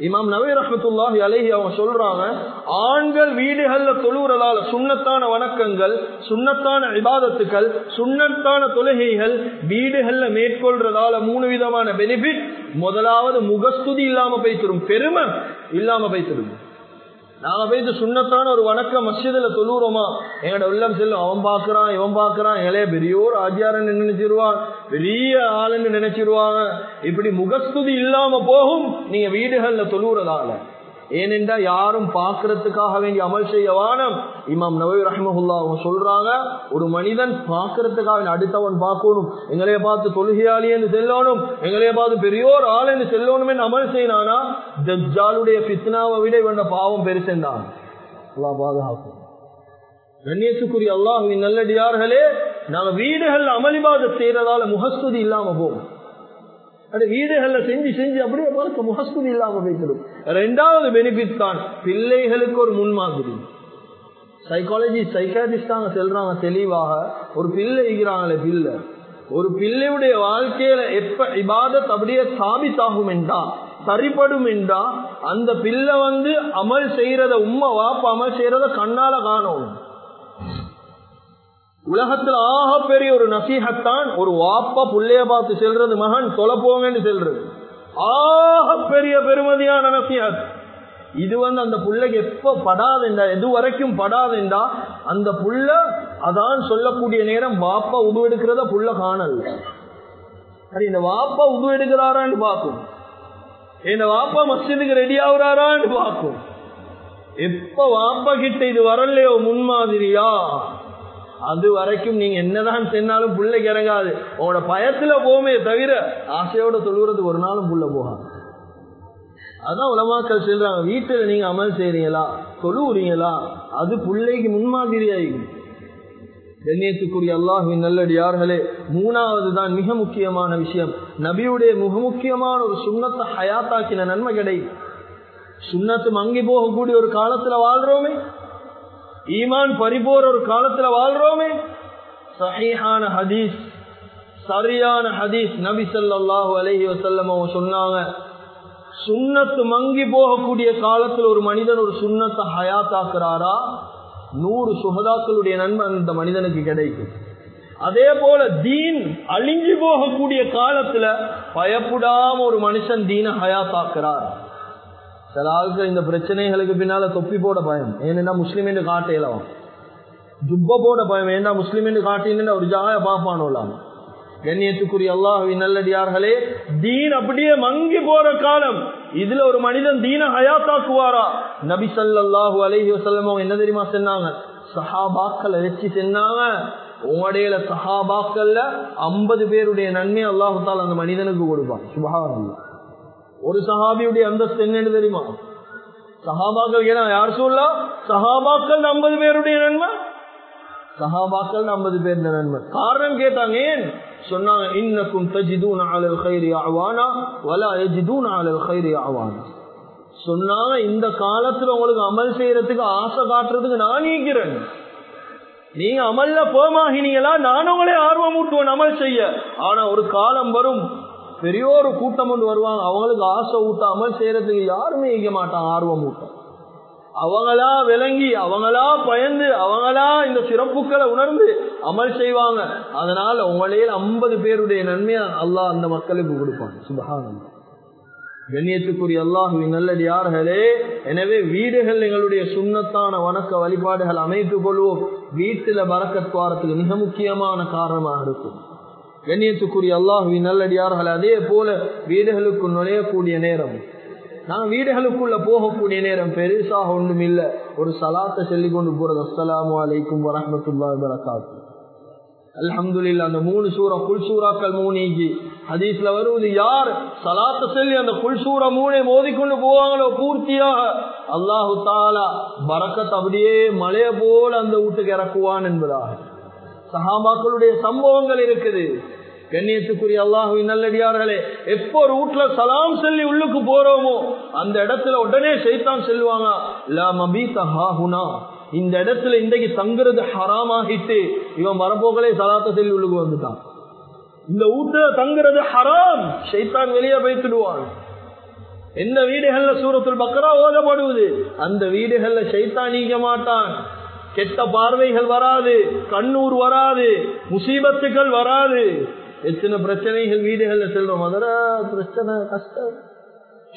இமாம் நவீர் ரஹமத்துல்லாஹி அலஹி அவங்க சொல்றாங்க ஆண்கள் வீடுகள்ல தொழுகிறதால சுண்ணத்தான வணக்கங்கள் சுண்ணத்தான விவாதத்துக்கள் சுண்ணத்தான தொழுகைகள் வீடுகள்ல மேற்கொள்றதால மூணு விதமான பெனிஃபிட் முதலாவது முகஸ்துதி இல்லாம போய்த்திரும் பெருமை இல்லாம போய்த்திரும் நாங்க போயிட்டு சுண்ணத்தான ஒரு வணக்கம் மசிதில தொழுறோமா எங்கட உள்ளம் செல்லும். அவன் பாக்குறான் இவன் பாக்குறான். எங்களைய பெரிய ஒரு ஆஜியாரன் நினைச்சிருவான். பெரிய ஆளுன்னு நினைச்சிருவாங்க. இப்படி முகஸ்துதி இல்லாம போகும். நீங்க வீடுகள்ல தொழுறதால ஏனென்றா யாரும் பாக்குறதுக்காக வேண்டி அமல் செய்ய வானம். இமாம் நபி ரஹமஹுல்லா அவங்க சொல்றாங்க ஒரு மனிதன் பாக்குறதுக்காக அடுத்தவன் பார்க்கணும். எங்களைய பார்த்து தொழுகையாளி என்று செல்லணும். எங்களைய பார்த்து பெரியோர் ஆள் என்று செல்லணும் என்று அமல் செய்யறானா ஜஜாலுடைய பித்னாவை விட இவன பாவம் பெருசென்றான். பாதுகாக்கும். கண்ணியத்துக்குரிய அல்லாஹுவின் நல்லடியார்களே நாங்க வீடுகள் அமளிபாத செய்யறதால முகஸ்துதி இல்லாம போகும். அது வீடுகள்ல செஞ்சு செஞ்சு அப்படியே பார்க்க முகஸ்துதி இல்லாம போய்த்திடும் ரெண்டாவது பெனிஃபிட் தான் பிள்ளைகளுக்கு ஒரு முன்மாதிரி. சைக்காலஜி சைக்காட்டிஸ்டாங்க செல்றாங்க தெளிவாக. ஒரு பிள்ளை இருக்கிறாங்களே பிள்ளை. ஒரு பிள்ளையுடைய வாழ்க்கையில எப்ப இபாதத் அப்படியே சாபித்தாகும் என்றா சரிப்படும் என்றா அந்த பிள்ளை வந்து அமல் செய்யறத உண்மை வாப்ப அமல் செய்யறத கண்ணால காணும். உலகத்தில் ஆக பெரிய ஒரு நசீகத்தான் ஒரு வாப்பா புள்ளைய பார்த்து செல்றது மகன் தொலை போங்கன்னு செல்றது. ஆக பெரிய பெருமதியான நசீகத். இது வந்து அந்த புள்ளைக்கு எப்ப படாதுண்டா எது வரைக்கும் படாதுண்டா அந்த புள்ள அதான் சொல்லக்கூடிய நேரம் வாப்பா உது எடுக்கிறத புள்ள காணல். சரி இந்த வாப்பா உது எடுக்கிறாரான்னு பார்க்கும் இந்த வாப்பா மஸ்ஜிதுக்கு ரெடி ஆகுறாரான்னு பார்க்கும் எப்ப வாப்பா கிட்ட இது வரலையோ முன்மாதிரியா? அது வரைக்கும் நீங்க என்னதான் சென்னாலும் பிள்ளைக்கு இறங்காது. உங்களோட பயத்துல போமே தவிர ஆசையோட தொழுகிறது ஒரு நாளும் புள்ள போகாது. அதான் உலமாக்கள் சொல்றாங்க வீட்டுல நீங்க அமல் செய்றீங்களா? தொழுவுறீங்களா? அது பிள்ளைக்கு முன்மாதிரி ஆகும் கண்ணியத்துக்குரிய அல்லாஹுவின் நல்லடியார்களே மூணாவது தான் மிக முக்கியமான விஷயம். நபியுடைய மிக முக்கியமான ஒரு சுண்ணத்தை ஹயாத்தாக்கின நன்மை கிடைக்கும். சுண்ணத்து மங்கி போகக்கூடிய ஒரு காலத்துல வாழ்றோமே ஈமான் பரிபோர் ஒரு காலத்துல வாழ்றோமே. சஹிஹான ஹதீஸ் சரியான ஹதீஸ் நபி சொல்லாஹு அலஹி வசல்லம் அவங்க சொன்னாங்க. சுண்ணத்து மங்கி போகக்கூடிய காலத்தில் ஒரு மனிதன் ஒரு சுண்ணத்தை ஹயாத்தாக்குறாரா? நூறு சுகதாக்களுடைய நன்மை அந்த மனிதனுக்கு கிடைக்கும். அதே போல தீன் அழிஞ்சு போகக்கூடிய காலத்துல பயப்படாம ஒரு மனுஷன் தீன ஹயாத்தாக்குறார். சில ஆளுக்கு இந்த பிரச்சனைகளுக்கு பின்னால தொப்பி போட பயம். ஏன்னா முஸ்லிம் என்று காட்டையிலாம் ஜுப்ப போட பயம். ஏன்னா முஸ்லீம் என்று காட்டின்னு ஒரு ஜாய பாப்பானோலாம் கண்ணியத்துக்குரிய அல்லாஹவி நல்லடியார்களே தீன் அப்படியே மங்கி போற காலம். இதுல ஒரு மனிதன் தீன ஹயாத்தாக்குவாரா? நபி சல்லாஹு அலஹி வசல்லம் என்ன தெரியுமா சொன்னாங்க? சஹாபாக்களை வச்சு சென்னாங்க. உங்களுடைய சஹாபாக்கள்ல ஐம்பது பேருடைய நன்மை அல்லாஹத்தால் அந்த மனிதனுக்கு கொடுப்பான். சுபகாரம் ஒரு சஹாபியுடைய அந்தஸ்து என்னன்னு தெரியுமா? சஹாபாக்கள் ஏன்னா யார் சொல்லா சஹாபாக்கள் ஐம்பது பேருடைய நன்மை சஹாபாக்கள் ஐம்பது பேர் நன்மை காரணம் கேட்டாங்க ஏன்? சொன்னாங்க இன்னக்கும் தஜிதூன அலல் கைரி அவானா வலா எஜிதூன அலல் கைரி அவானா சொன்னாங்க இந்த காலத்துல உங்களுக்கு அமல் செய்யறதுக்கு ஆசை காட்டுறதுக்கு நான் நீக்கிறேன் நீங்க அமல்ல போமாகினீங்களா? நான் உங்களே ஆர்வம் ஊட்டுவேன் அமல் செய்ய. ஆனா ஒரு காலம் வரும் பெரிய ஒரு கூட்டம் கொண்டு வருவாங்க. அவங்களுக்கு ஆசை ஊட்டாமல் செய்யறதுக்கு யாருமே இயக்க மாட்டாங்க. ஆர்வம் ஊட்டம். அவங்களா விளங்கி அவங்களா பயந்து அவங்களா இந்த சிறப்புகளை உணர்ந்து அமல் செய்வாங்க. அதனால உங்களே ஐம்பது பேருடைய நன்மையா அல்லாஹ் அந்த மக்களுக்கு கொடுப்பாங்க. சுபகானம் கண்ணியத்துக்குரிய அல்லாஹுவின் நல்லடியார்களே. எனவே வீடுகள் எங்களுடைய சுண்ணத்தான வணக்க வழிபாடுகள் அமைத்துக் கொள்வோம். வீட்டில பறக்கத்வாரத்துக்கு மிக முக்கியமான காரணமாக இருக்கும். கண்ணியத்துக்குரிய அல்லாஹுவின் நல்லடியார்கள் அதே போல வீடுகளுக்கு நுழையக்கூடிய நேரம். நான் வீடுகளுக்குள்ள போகக்கூடிய நேரம் பெருசாக ஒன்றும் இல்லை ஒரு சலாத்தை சொல்லி கொண்டு போறது. அஸ்ஸலாமு அலைக்கும் வரமத்துல்லா வரகாத்து அல்ஹம்துலில்லா அந்த மூணு சூறா குல் சூறாக்கள் மூணிக்கு ஹதீஸ்ல வருவது யார்? சலாத்த சொல்லி அந்த குல் சூறா மூணை மோதிக்கொண்டு போவாங்களோ பூர்த்தியாக? அல்லாஹு தாலா பறக்கத் அப்படியே மலைய போல அந்த வீட்டுக்கு இறக்குவான் என்பதாக. சஹாபாக்களுடைய சம்பவங்கள் இருக்குது. கண்ணியத்துக்குரிய அல்லாஹுவின் நல்லடியார்களே எப்போ ஒரு வீட்டுல சலாம் சொல்லி உள்ளுக்கு போறோமோ அந்த இடத்துல உடனே செய்தான் செல்வாங்க லா மபீத ஹாஹுனா. இந்த இடத்துல இன்றைக்கு தங்குறது ஹராமாகிட்டு இவன் வரப்போக்களே சலாத்த சொல்லி உள்ளுக்கு வந்துட்டான். இந்த வீட்டுல தங்குறது ஹராம். ஷைத்தான் வெளியே வைத்துடுவான் எந்த வீடுகள்ல சூரத்தில் பக்கரா ஓதப்படுவது? அந்த வீடுகள்ல ஷைத்தான் நீக்க மாட்டான். கெட்ட பார்வைகள் வராது கண்ணூர் வராது முசீபத்துகள் வராது. எத்தனை பிரச்சனைகள் வீடுகள்ல செல்றோம். அதர பிரச்சனை கஷ்டம்.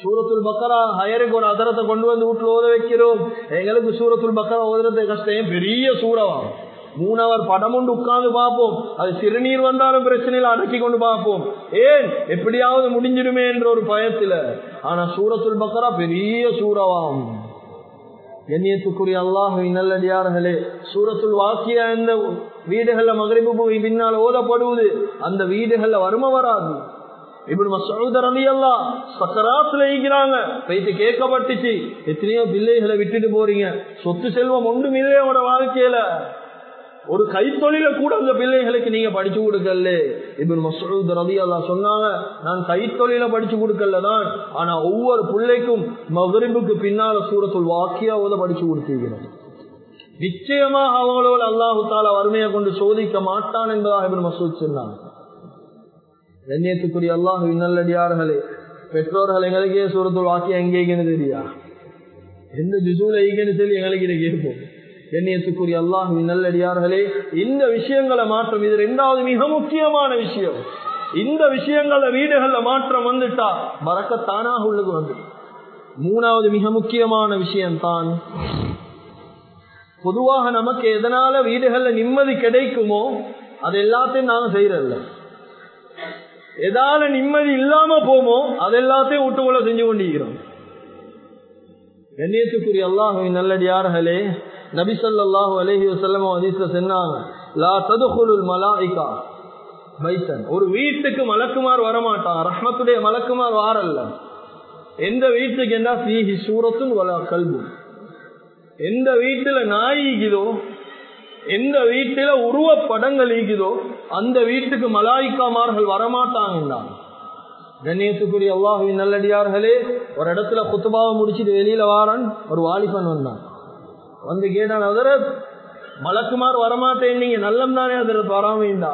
சூரத்துல் பக்கரா ஹயருக்கு ஒரு அதரத்தை கொண்டு வந்து வீட்டுல ஓத வைக்கிறோம். எங்களுக்கு சூரத்துல் பக்கரா ஓதுறது கஷ்டம். பெரிய சூறவா. மூணவர் படம் கொண்டு உட்கார்ந்து பார்ப்போம். அது சிறுநீர் வந்தாலும் பிரச்சனையில அடக்கி கொண்டு பார்ப்போம். ஏன்? எப்படியாவது முடிஞ்சிடுமே என்ற ஒரு பயத்துல. ஆனா சூரத்துல் பக்கரா பெரிய சூறவாகும் கண்ணியத்துக்குரிய அல்லாஹுவின் நல்லடியார்களே சூரத்துள் வாக்கிய இந்த வீடுகள்ல மகரிபு போய் பின்னால் ஓதப்படுவது அந்த வீடுகள்ல வறுமை வராது. இப்படி மசூத ரவி அல்லா சக்கராத்துல ஈக்கிறாங்க வைத்து கேட்கப்பட்டுச்சு. எத்தனையோ பிள்ளைகளை விட்டுட்டு போறீங்க. சொத்து செல்வம் ஒன்றும் இல்லையே வாழ்க்கையில. ஒரு கைத்தொழில கூட அந்த பிள்ளைகளுக்கு நீங்க படிச்சு கொடுக்கல இப்ப மசூத் ரவி அல்லா சொன்னாங்க நான் கைத்தொழில படிச்சு கொடுக்கல தான் ஆனா ஒவ்வொரு பிள்ளைக்கும் மகரிபுக்கு பின்னால சூரத்துள் வாக்கியாவத படிச்சு கொடுத்திருக்கிறேன் நிச்சயமாக அவங்களோட அல்லாஹு தாலா வறுமையை கொண்டு சோதிக்க மாட்டான் என்பதாக இப்ப மசூத் சொன்னாங்க. கண்ணியத்துக்குரிய அல்லாஹு நல்லடியார்களே பெற்றோர்கள் எங்களுக்கே சூரத்துள் வாக்கியம் எங்கேன்னு தெரியா எந்த திசூல ஈகன்னு சொல்லி எங்களுக்கு இதை கேட்போம். கண்ணியத்துக்குரிய அல்லாஹுவின் நல்லடியார்களே இந்த விஷயங்களை மாற்றம் இது ரெண்டாவது மிக முக்கியமான விஷயம். இந்த விஷயங்கள வீடுகள்ல மாற்றம் வந்துட்டா மறக்கத்தானாக உள்ளது வந்து. மூணாவது மிக முக்கியமான விஷயம்தான் பொதுவாக நமக்கு எதனால வீடுகள்ல நிம்மதி கிடைக்குமோ அது எல்லாத்தையும் நாங்க செய்யறதில்ல. எதால நிம்மதி இல்லாம போமோ அது எல்லாத்தையும் விட்டுக்குள்ள செஞ்சு கொண்டிருக்கிறோம். கண்ணியத்துக்குரிய அல்லாஹுவின் நல்லடியார்களே நபி அலஹி வசல்லம் அதிசல சொன்னாங்க லா ததுகுலுல் மலாய்கா பைத்தன் ஒரு வீட்டுக்கு மலக்குமார் வரமாட்டான் ரஹ்மத்துடைய மலக்குமார் வாரல்ல. எந்த வீட்டுக்கு என்ன? சீஹி சூரத்தும் வலா கல்பு எந்த வீட்டுல நாய் ஈகுதோ எந்த வீட்டுல உருவ படங்கள் ஈகுதோ அந்த வீட்டுக்கு மலாய்க்காமார்கள் வரமாட்டாங்க கண்ணியத்துக்குரிய அல்லாஹுவின் நல்லடியார்களே ஒரு இடத்துல குத்துபாவை முடிச்சுட்டு வெளியில வாரன் ஒரு வாலிபன் வந்தான். வந்து கேட்டான் அதரத் மலக்குமார் வரமாட்டேன் நீங்க நல்லம் தானே அதரத் வராமேண்டா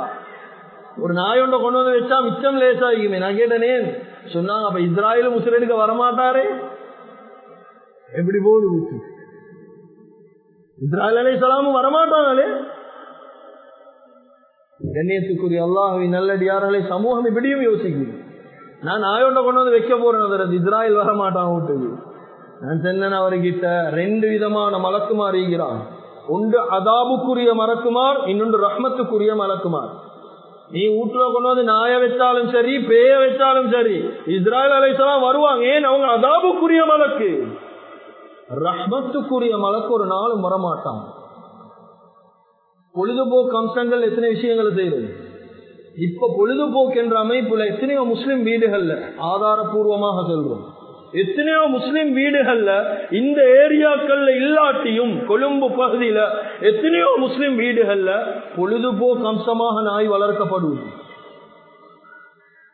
ஒரு நாயோண்ட கொண்டு வந்து வச்சா மிச்சம் லேசா இருக்குமே நான் கேட்டனே சொன்னாங்க அப்ப இஸ்ராயல் முஸ்லிமுக்கு வரமாட்டாரே? எப்படி போகுது ஊசி இஸ்ராயல் அலை சலாமும் வரமாட்டாங்களே? கண்ணியத்துக்குரிய நல்லடி நல்லடியார்களை சமூகம் இப்படியும் யோசிக்குது. நான் நாயோண்ட கொண்டு வந்து வைக்க போறேன் அதற்கு இஸ்ராயல் வரமாட்டான் வீட்டுக்கு நான் சொன்னேன் அவர்கிட்ட ரெண்டு விதமான மலக்குமார் ஈகிறான் ஒன்று அதாபுக்குரிய மலக்குமார் இன்னொன்று ரஹ்மத்துக்குரிய மலக்குமார். நீ வீட்டுல கொண்டு வந்து நாய வச்சாலும் சரி பேய வச்சாலும் சரி இஸ்ராயல் அலைசலாம் வருவாங்க. ஏன்? அவங்க அதாபுக்குரிய மலக்கு. ரஹ்மத்துக்குரிய மலக்கு ஒரு நாளும் வரமாட்டான். பொழுதுபோக்கு அம்சங்கள் எத்தனை விஷயங்களை செய்யுது? இப்ப பொழுதுபோக்கு என்ற அமைப்புல எத்தனையோ முஸ்லிம் வீடுகள்ல ஆதாரபூர்வமாக செல்றோம். எத்தனையோ முஸ்லிம் வீடுகள்ல இந்த ஏரியாக்கள்ல இல்லாட்டியும் கொழும்பு பகுதியில எத்தனையோ முஸ்லிம் வீடுகள்ல பொழுதுபோக்கு அம்சமாக நாய் வளர்க்கப்படுவது.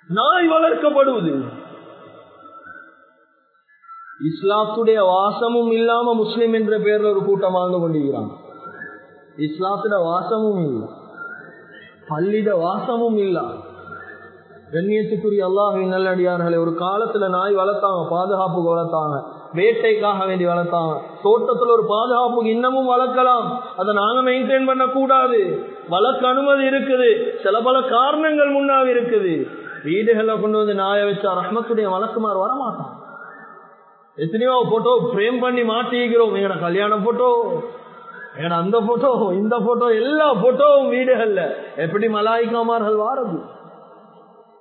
நாய் வளர்க்கப்படுவது. இஸ்லாத்துடைய வாசமும் இல்லாம முஸ்லிம் என்ற பெயர்ல ஒரு கூட்டம் வாழ்ந்து கொண்டிருக்கிறான் இஸ்லாத்துட வாசமும் இல்லை. பள்ளிட வாசமும் இல்ல. கண்ணியத்துக்குரிய அல்லாஹின் நல்லடியார்களே ஒரு காலத்துல நாய் வளர்த்தாங்க பாதுகாப்புக்கு வளர்த்தாங்க வேட்டைக்காக வேண்டி வளர்த்தாங்க. தோட்டத்துல ஒரு பாதுகாப்புக்கு இன்னமும் வளர்க்கலாம். அதை நாங்க மெயின்டைன் பண்ண கூடாது வளர்க்க அனுமதி இருக்குது. சில பல காரணங்கள் முன்னாக இருக்குது. வீடுகள்ல கொண்டு வந்து நாயை வச்சா ரஹ்மத்துடைய வழக்குமார் வரமாட்டான். எத்தனையோ போட்டோ பிரேம் பண்ணி மாட்டிக்கிறோம். எங்கட கல்யாண போட்டோ எங்கட அந்த போட்டோ இந்த போட்டோ எல்லா போட்டோவும் வீடுகள்ல. எப்படி மலாய்க்காமார்கள் வாரது?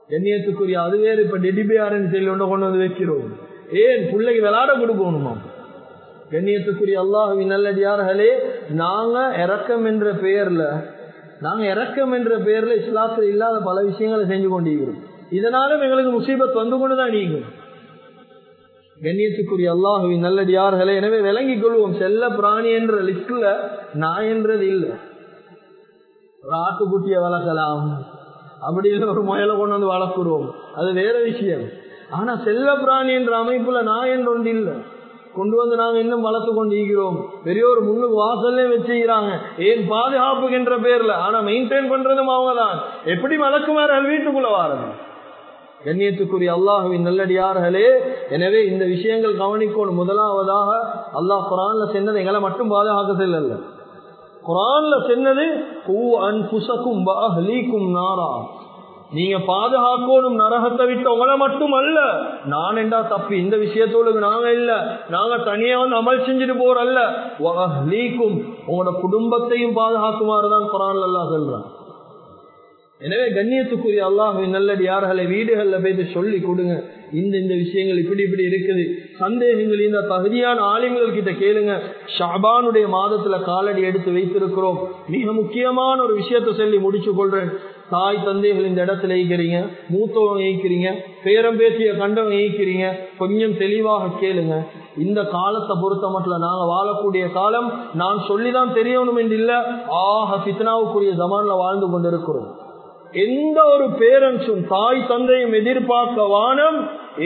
எண்ணியத்துக்குரிய அது வேறு இப்ப டெடிபியாருன்னு சொல்லி ஒன்று கொண்டு வந்து வைக்கிறோம். ஏன்? பிள்ளைக்கு விளையாட கொடுக்கணுமா? கண்ணியத்துக்குரிய அல்லாஹுவின் நல்லடியார்களே நாங்க இறக்கம் என்ற பெயர்ல நாங்க இறக்கம் என்ற பெயர்ல இஸ்லாத்துல இல்லாத பல விஷயங்களை செஞ்சு கொண்டிருக்கிறோம். இதனாலும் எங்களுக்கு முசீபத் வந்து கொண்டுதான் நீங்கும். கண்ணியத்துக்குரிய அல்லாஹுவின் நல்லடியார்களே எனவே விளங்கிக் கொள்வோம். செல்ல பிராணி என்ற லிஸ்ட்ல நான் என்றது இல்லை ஒரு ஆட்டுக்குட்டியை வளர்க்கலாம். அப்படி ஒரு முயலை கொண்டு வந்து வளர்க்குறோம் அது வேற விஷயம். ஆனா செல்ல பிராணி என்ற அமைப்புல நான் என்று ஒன்று இல்லை. கொண்டு வந்து நாங்க இன்னும் வளர்த்து கொண்டிருக்கிறோம். பெரிய பெரியோர் முன்னுக்கு வாசல்லே வச்சுக்கிறாங்க ஏன் பாதுகாப்புகின்ற பேர்ல? ஆனா மெயின்டைன் பண்றதும் அவங்க தான் எப்படி வளர்க்குமாறு வீட்டுக்குள்ள வாரது? கண்ணியத்துக்குரிய அல்லாஹுவின் நல்லடியார்களே எனவே இந்த விஷயங்கள் கவனிக்கணும். முதலாவதாக அல்லாஹ் குரான்ல சென்னது எங்களை மட்டும் பாதுகாக்க செல்லல குரான்ல சென்னது அன்புசக்கும் நாரா. நீங்க பாதுகாக்கணும் நரகத்தை விட்டு உங்களை மட்டும் அல்ல நான் என்றா தப்பி இந்த விஷயத்தோடு நாங்க இல்ல. நாங்க தனியா வந்து அமல் செஞ்சுட்டு போறல்ல. லீக்கும் உங்களோட குடும்பத்தையும் பாதுகாக்குமாறுதான் குரான் எல்லாம் சொல்றான். எனவே கண்ணியத்துக்குரிய அல்லாஹு நல்லடி யார்களை வீடுகள்ல போயிட்டு சொல்லி கொடுங்க. இந்த இந்த விஷயங்கள் இப்படி இப்படி இருக்குது. சந்தேகங்கள் இந்த தகுதியான ஆலிம்கள் கிட்ட கேளுங்க. ஷாபானுடைய மாதத்துல காலடி எடுத்து வைத்திருக்கிறோம். மிக முக்கியமான ஒரு விஷயத்த சொல்லி முடிச்சு கொள்றேன். தாய் தந்தைகள் இந்த இடத்துல ஈக்கிறீங்க மூத்தவங்க ஈக்கிறீங்க பேரம் பேசிய கண்டவங்க ஈக்கிறீங்க கொஞ்சம் தெளிவாக கேளுங்க. இந்த காலத்தை பொறுத்த மட்டும் நாங்க வாழக்கூடிய காலம் நான் சொல்லிதான் தெரியணும் என்று இல்ல ஆக பித்னாவுக்குரிய ஜமான்ல வாழ்ந்து கொண்டிருக்கிறோம். எந்த ஒரு பேரண்ட்ஸும் தாய் தந்தையும் எதிர்பார்க்க வானம்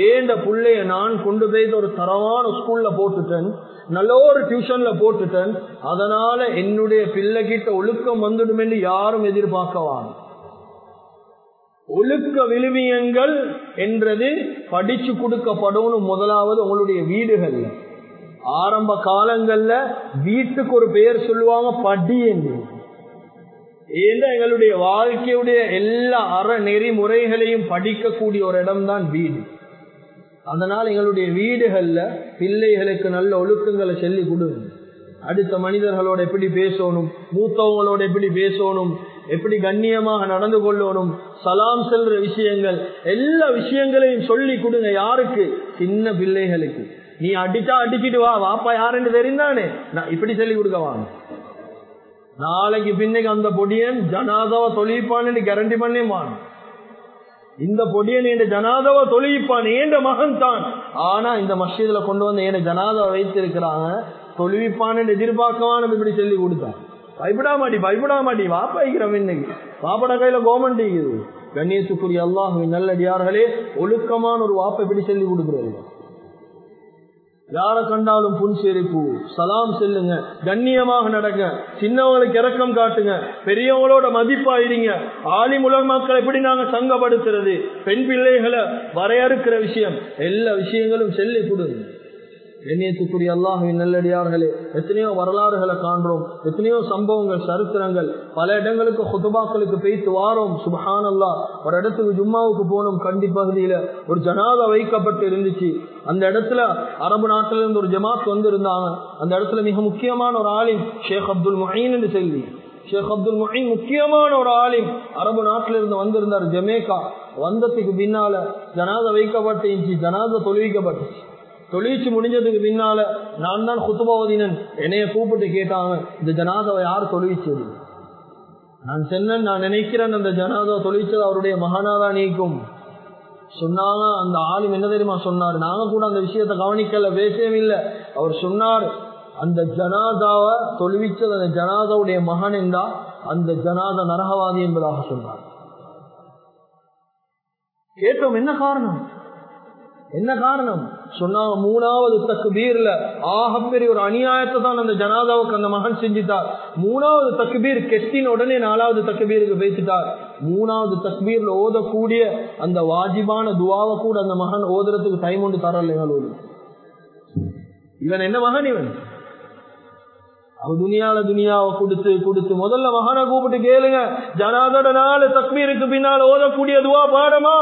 ஏண்ட புள்ளைய நான் கொண்டு போய் ஒரு தரமான ஸ்கூல்ல போட்டுட்டேன் நல்ல ஒரு டியூஷன்ல போட்டுட்டேன் அதனால என்னுடைய பிள்ளைகிட்ட ஒழுக்கம் வந்துடும் என்று யாரும் எதிர்பார்க்க வானம் ஒழுக்க விழுமியங்கள் என்றது படிச்சு கொடுக்கப்படும் முதலாவது உங்களுடைய வீடுகள்ல. ஆரம்ப காலங்கள்ல வீட்டுக்கு ஒரு பெயர் சொல்லுவாங்க படி என்று. ஏன்னா எங்களுடைய வாழ்க்கையுடைய எல்லா அற நெறிமுறைகளையும் படிக்கக்கூடிய ஒரு இடம் தான் வீடு. அதனால் எங்களுடைய வீடுகள்ல பிள்ளைகளுக்கு நல்ல ஒழுக்கங்களை சொல்லி கொடுங்க அடுத்த மனிதர்களோட எப்படி பேசணும் மூத்தவங்களோட எப்படி பேசணும் எப்படி கண்ணியமாக நடந்து கொள்ளணும்? சலாம் செல்ற விஷயங்கள் எல்லா விஷயங்களையும் சொல்லி கொடுங்க யாருக்கு? சின்ன பிள்ளைகளுக்கு. நீ அடிச்சா அடிச்சிட்டு வா வாப்பா யாருன்னு தெரிந்தானே? நான் இப்படி சொல்லி கொடுக்க நாளைக்கு பின்னைக்கு அந்த பொடியன் ஜனாதாவை தொழிப்பான்னு கேரண்டி பண்ணேமான் இந்த பொடியன் என் ஜனாதாவை தொழிப்பான் ஏண்ட மகன் தான். ஆனா இந்த மஸ்ஜிதுல கொண்டு வந்து என் ஜனாதாவை வைத்திருக்கிறாங்க தொழுவிப்பான்னு எதிர்பார்க்கவான்னு இப்படி சொல்லி கொடுத்தான். பயப்படா மாட்டி பயப்படா வாப்பாய்க்கிறோம் இன்னைக்கு வாப்பட கையில கவர்மெண்ட் இருக்குது. கண்ணியத்துக்குரிய அல்லாஹுவின் நல்லடியார்களே ஒழுக்கமான ஒரு வாப்பை இப்படி சொல்லி கொடுக்குறாரு யார கண்டாலும் புன்சிரிப்பு சலாம் செல்லுங்க. கண்ணியமாக நடங்க. சின்னவங்களுக்கு இறக்கம் காட்டுங்க. பெரியவங்களோட மதிப்பாயிருங்க ஆலி மக்கள் எப்படி நாங்க சங்கப்படுத்துறது? பெண் பிள்ளைகளை வரையறுக்கிற விஷயம். எல்லா விஷயங்களும் சொல்லி கொடுங்க. எண்ணியத்துக்குரிய அல்லாஹுவின் நல்லடியார்களே எத்தனையோ வரலாறுகளை காண்றோம் எத்தனையோ சம்பவங்கள் சரித்திரங்கள் பல இடங்களுக்கு ஹுதுபாக்களுக்கு பெய்த்து வாரோம் சுபஹான் அல்லா ஒரு இடத்துக்கு ஜும்மாவுக்கு போனோம் கண்டி பகுதியில ஒரு ஜனாதா வைக்கப்பட்டு இருந்துச்சு. அந்த இடத்துல அரபு நாட்டில இருந்து ஒரு ஜமாத் வந்திருந்தாங்க. அந்த இடத்துல மிக முக்கியமான ஒரு ஆலிம் ஷேக் அப்துல் மொஹீன் என்று சொல்லி. ஷேக் அப்துல் மொஹீன் முக்கியமான ஒரு ஆலிம் அரபு நாட்டில இருந்து வந்திருந்தார் ஜமேக்கா. வந்ததுக்கு பின்னால ஜனாத வைக்கப்பட்டு ஜனாதா தொழுவிக்கப்பட்டுச்சு. தொழிற்சி முடிஞ்சதுக்கு பின்னால நான் தான் குத்துபாவதினன். என்னைய கூப்பிட்டு கேட்டாங்க இந்த ஜனாதாவை யார் தொழிச்சது நான் சென்னன் நான் நினைக்கிறேன் அந்த ஜனாதா தொழிச்சது அவருடைய மகனாதான் நீக்கும். சொன்னாங்க அந்த ஆளும் என்ன தெரியுமா சொன்னார்? நாங்க கூட அந்த விஷயத்தை கவனிக்கல பேசவே இல்லை. அவர் சொன்னார் அந்த ஜனாதாவை தொழுவிச்சது அந்த ஜனாதாவுடைய மகன் என்றா அந்த ஜனாதா நரகவாதி என்பதாக சொன்னார். கேட்டோம் என்ன காரணம்? என்ன காரணம்? சொன்னாங்க மூணாவது தக்குபீர்ல ஆகப்பெரிய ஒரு அநியாயத்தை தான் அந்த ஜனாதாவுக்கு அந்த மகன் செஞ்சுட்டார். மூணாவது தக்குபீர் கெட்டின உடனே நாலாவது தக்குபீருக்கு பேசிட்டார். மூணாவது தக்பீர்ல ஓதக்கூடிய அந்த வாஜிபான துவாவை கூட அந்த மகன் ஓதுறதுக்கு டைம் ஒன்று தரல இவன் என்ன மகன் இவன்? அவ துணியால துணியாவை கொடுத்து கொடுத்து முதல்ல மகனை கூப்பிட்டு கேளுங்க. ஜனாதோட நாலு தக்பீருக்கு பின்னால் ஓதக்கூடிய துவா பாடமா?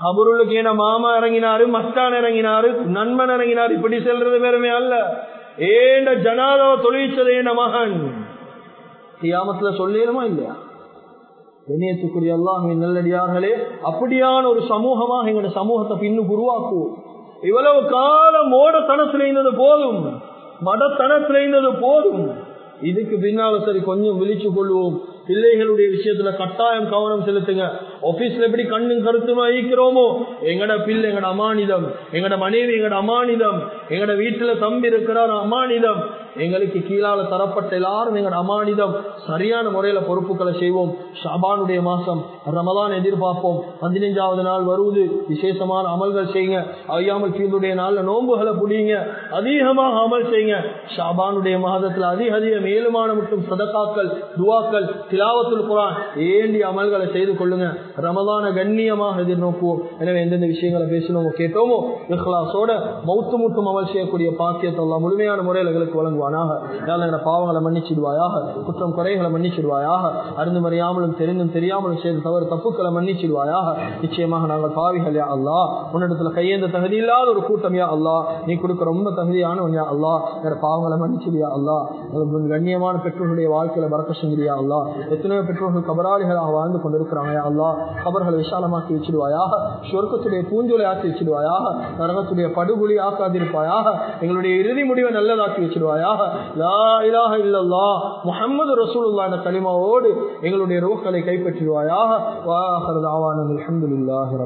கபருளுக்கு என மாமா இறங்கினாரு மஸ்தான் இறங்கினாரு நண்பன் இறங்கினாரு இப்படி செல்றது பேருமே அல்ல. ஏண்ட ஜனாதோ தொழிற்சதை என்ன மகன்? கியாமத்துல சொல்லிடுமா இல்லையா? கண்ணியத்துக்குரிய அல்லாஹின் நல்லடியார்களே அப்படியான ஒரு சமூகமாக எங்களோட சமூகத்தை பின்னுக்கு உருவாக்குவோம் இவ்வளவு காலம் மோடத்தனத்தில் இருந்தது போதும் மடத்தனத்தில் இருந்தது போதும். இதுக்கு பின்னால சரி கொஞ்சம் விழிச்சு கொள்வோம். பிள்ளைகளுடைய விஷயத்துல கட்டாயம் கவனம் செலுத்துங்க. ஆபீஸ்ல எப்படி கண்ணும் கருத்துமா ஈக்கிறோமோ? எங்கட பிள்ளை எங்கட அமானிதம். எங்கட மனைவி எங்கட அமானிதம். எங்கட வீட்டுல தம்பி இருக்கிறார் அமானிதம். எங்களுக்கு கீழால தரப்பட்ட எல்லாரும் எங்கட அமானிதம். சரியான முறையில பொறுப்புகளை செய்வோம். ஷாபானுடைய மாசம் ரமதான் எதிர்பார்ப்போம். பதினைஞ்சாவது நாள் வருவது. விசேஷமான அமல்கள் செய்யுங்க. ஐயாமல் கீழுடைய நாள்ல நோன்புகளை புடிங்க அதிகமாக அமல் செய்யுங்க. ஷாபானுடைய மாதத்துல அதிக அதிக மேலுமான மற்றும் சதக்காக்கள் துவாக்கள் திலாவத்துல் குரான் ஏண்டி அமல்களை செய்து கொள்ளுங்க. ரமதான கண்ணியமாக எதிர்நோக்குவோம். எனவே எந்தெந்த விஷயங்களை பேசணுமோ கேட்டோமோ இஹ்லாசோட மௌத்து மூட்டும் அமல் அமல் செய்யக்கூடிய பாக்கியத்தை எல்லாம் முழுமையான முறையில் எங்களுக்கு வழங்குவானாக. யாரும் எங்களை பாவங்களை மன்னிச்சிடுவாயாக குற்றம் குறைகளை மன்னிச்சிடுவாயாக அறிந்து மறியாமலும் தெரிந்தும் தெரியாமலும் செய்த தவறு தப்புக்களை மன்னிச்சிடுவாயாக நிச்சயமாக நாங்கள் பாவிகள் யா அல்லா உன்னிடத்துல கையேந்த தகுதி இல்லாத ஒரு கூட்டம் யா அல்லா நீ கொடுக்க ரொம்ப தகுதியான யா அல்லா வேற பாவங்களை மன்னிச்சிடுயா அல்லா கண்ணியமான பெற்றோர்களுடைய வாழ்க்கையில பறக்க செஞ்சிரியா அல்லா எத்தனையோ பெற்றோர்கள் கபராளிகளாக வாழ்ந்து கொண்டிருக்கிறாங்க யா அல்லா கபர்களை விசாலமாக்கி வச்சிடுவாயாக சொர்க்கத்துடைய பூஞ்சோலை ஆக்கி வச்சிடுவாயாக நரகத்துடைய படுகொலி ஆக்காதிருப்பாயா ஆக்காதிருப்பாயாக எங்களுடைய இறுதி முடிவை நல்லதாக்கி வச்சிருவாயாக லா இலாஹ இல்லல்லா முகமது ரசூலுல்லா என்ற களிமாவோடு எங்களுடைய ரோக்களை கைப்பற்றிடுவாயாக வாஹர் தாவான அல்ஹம்துலில்லாஹி